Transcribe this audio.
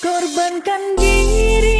Korbankan diri